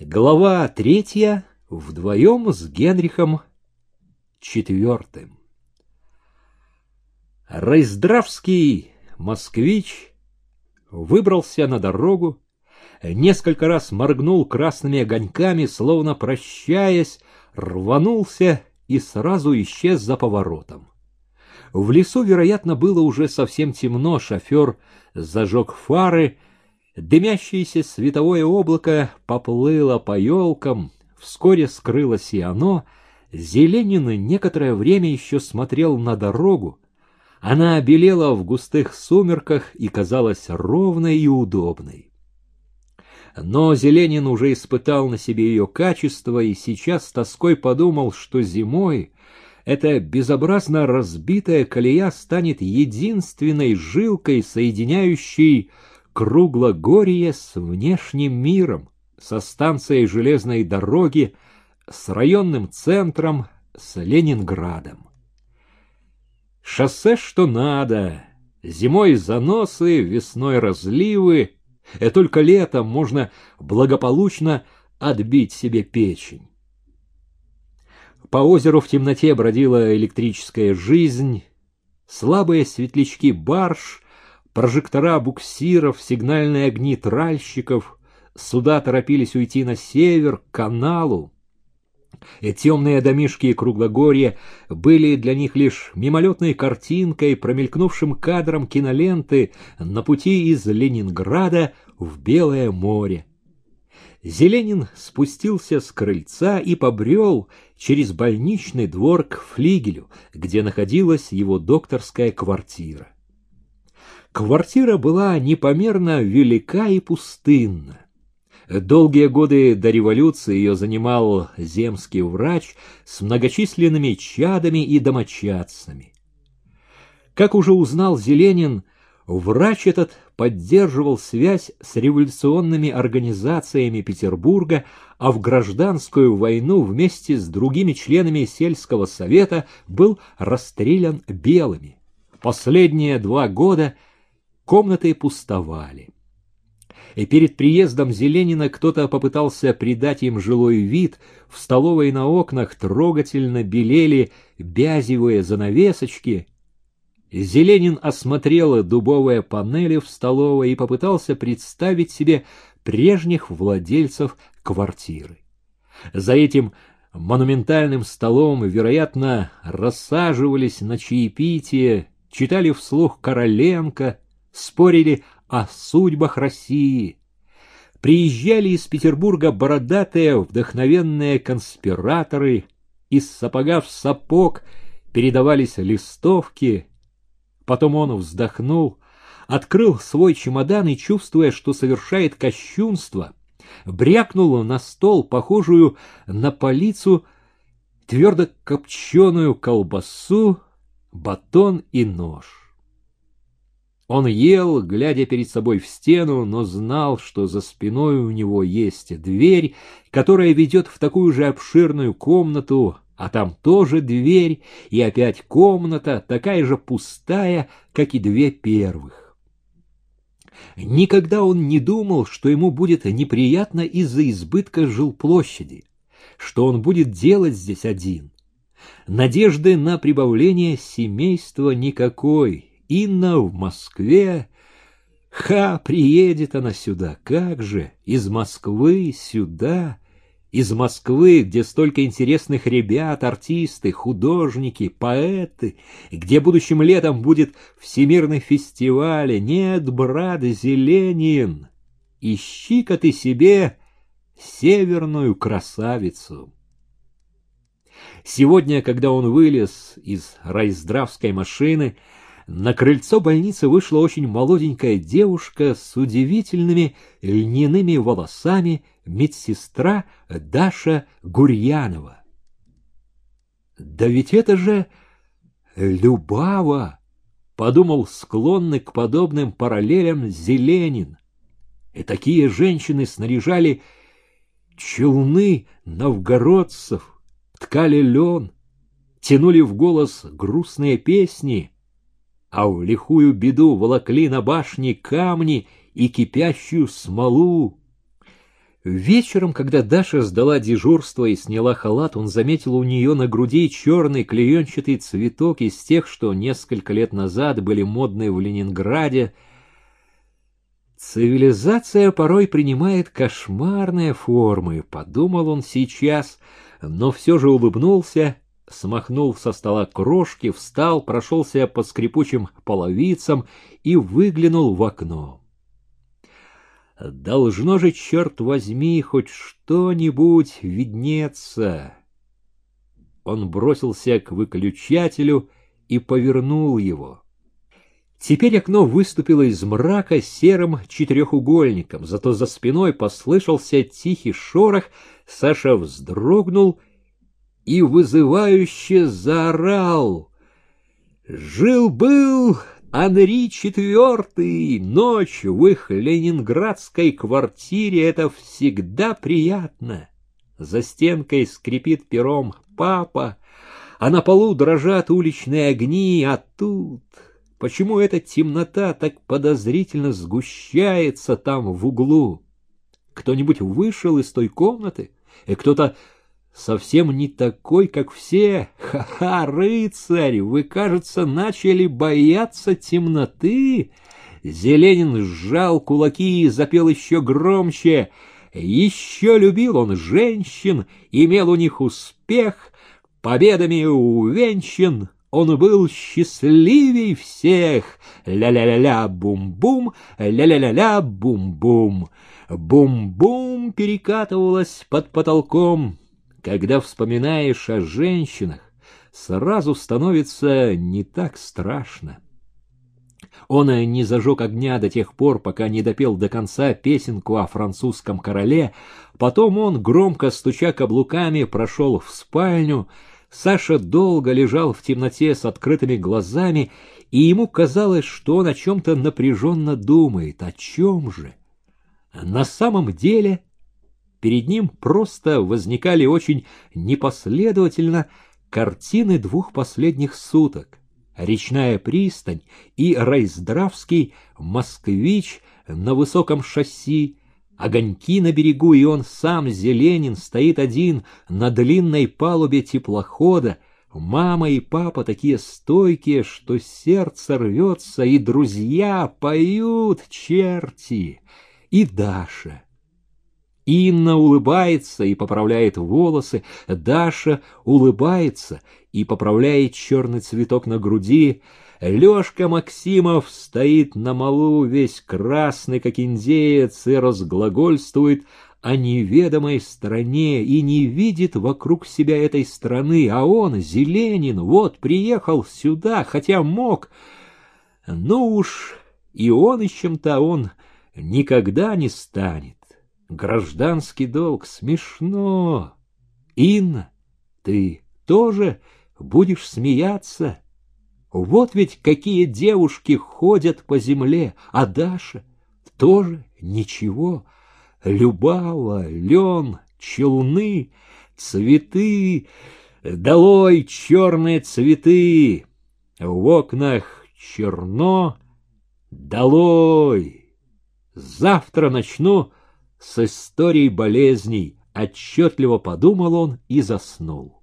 Глава третья. Вдвоем с Генрихом четвертым. Райздравский москвич выбрался на дорогу, несколько раз моргнул красными огоньками, словно прощаясь, рванулся и сразу исчез за поворотом. В лесу, вероятно, было уже совсем темно, шофер зажег фары, дымящееся световое облако поплыло по елкам, вскоре скрылось и оно. Зеленин некоторое время еще смотрел на дорогу. Она обелела в густых сумерках и казалась ровной и удобной. Но Зеленин уже испытал на себе ее качество и сейчас с тоской подумал, что зимой эта безобразно разбитая колея станет единственной жилкой, соединяющей Круглогорье с внешним миром, со станцией железной дороги, с районным центром, с Ленинградом. Шоссе что надо, зимой заносы, весной разливы, и только летом можно благополучно отбить себе печень. По озеру в темноте бродила электрическая жизнь, слабые светлячки барж прожектора буксиров, сигнальные огни тральщиков, суда торопились уйти на север, к каналу. И темные домишки и круглогорья были для них лишь мимолетной картинкой, промелькнувшим кадром киноленты на пути из Ленинграда в Белое море. Зеленин спустился с крыльца и побрел через больничный двор к флигелю, где находилась его докторская квартира. Квартира была непомерно велика и пустынна. Долгие годы до революции ее занимал земский врач с многочисленными чадами и домочадцами. Как уже узнал Зеленин, врач этот поддерживал связь с революционными организациями Петербурга, а в гражданскую войну вместе с другими членами сельского совета был расстрелян белыми. Последние два года – Комнаты пустовали. И перед приездом Зеленина кто-то попытался придать им жилой вид, в столовой на окнах трогательно белели бязевые занавесочки. Зеленин осмотрел дубовые панели в столовой и попытался представить себе прежних владельцев квартиры. За этим монументальным столом, вероятно, рассаживались на чаепитие, читали вслух Короленко, спорили о судьбах России. Приезжали из Петербурга бородатые, вдохновенные конспираторы, из сапога в сапог передавались листовки. Потом он вздохнул, открыл свой чемодан и, чувствуя, что совершает кощунство, брякнул на стол, похожую на полицу, твердо копченую колбасу, батон и нож. Он ел, глядя перед собой в стену, но знал, что за спиной у него есть дверь, которая ведет в такую же обширную комнату, а там тоже дверь, и опять комната, такая же пустая, как и две первых. Никогда он не думал, что ему будет неприятно из-за избытка жилплощади, что он будет делать здесь один. Надежды на прибавление семейства никакой, Инна в Москве. Ха, приедет она сюда, как же, из Москвы сюда, из Москвы, где столько интересных ребят, артисты, художники, поэты, где будущим летом будет всемирный фестиваль. Нет, брат Зеленин, ищи-ка ты себе северную красавицу. Сегодня, когда он вылез из райздравской машины, на крыльцо больницы вышла очень молоденькая девушка с удивительными льняными волосами, медсестра Даша Гурьянова. «Да ведь это же Любава!» — подумал склонный к подобным параллелям Зеленин. И такие женщины снаряжали челны новгородцев, ткали лен, тянули в голос грустные песни — а в лихую беду волокли на башне камни и кипящую смолу. Вечером, когда Даша сдала дежурство и сняла халат, он заметил у нее на груди черный клеенчатый цветок из тех, что несколько лет назад были модны в Ленинграде. Цивилизация порой принимает кошмарные формы, подумал он сейчас, но все же улыбнулся, смахнул со стола крошки, встал, прошелся по скрипучим половицам и выглянул в окно. Должно же, черт возьми, хоть что-нибудь виднеться. Он бросился к выключателю и повернул его. Теперь окно выступило из мрака серым четырехугольником, зато за спиной послышался тихий шорох, Саша вздрогнул и вызывающе заорал. «Жил-был Анри четвертый, ночь в их ленинградской квартире — это всегда приятно. За стенкой скрипит пером папа, а на полу дрожат уличные огни, а тут... Почему эта темнота так подозрительно сгущается там в углу? Кто-нибудь вышел из той комнаты, и кто-то совсем не такой, как все. Ха-ха, рыцарь, вы, кажется, начали бояться темноты. Зеленин сжал кулаки и запел еще громче. Еще любил он женщин, имел у них успех, победами увенчан. Он был счастливей всех. Ля-ля-ля-ля, бум-бум, ля-ля-ля-ля, бум-бум. Бум-бум перекатывалась под потолком. Когда вспоминаешь о женщинах, сразу становится не так страшно. Он не зажег огня до тех пор, пока не допел до конца песенку о французском короле. Потом он, громко стуча каблуками, прошел в спальню. Саша долго лежал в темноте с открытыми глазами, и ему казалось, что он о чем-то напряженно думает. О чем же? На самом деле Перед ним просто возникали очень непоследовательно картины двух последних суток. Речная пристань и Райздравский москвич на высоком шасси, огоньки на берегу, и он сам, Зеленин, стоит один на длинной палубе теплохода, Мама и папа такие стойкие, что сердце рвется, и друзья поют черти, и Даша — Инна улыбается и поправляет волосы, Даша улыбается и поправляет черный цветок на груди, Лёшка Максимов стоит на малу весь красный, как индеец, и разглагольствует о неведомой стране и не видит вокруг себя этой страны, а он, Зеленин, вот приехал сюда, хотя мог. Ну уж и он и чем-то он никогда не станет. Гражданский долг смешно. Инна, ты тоже будешь смеяться? Вот ведь какие девушки ходят по земле, а Даша тоже ничего. Любава, лен, челны, цветы, долой черные цветы. В окнах черно, долой. Завтра начну с историей болезней, отчетливо подумал он и заснул.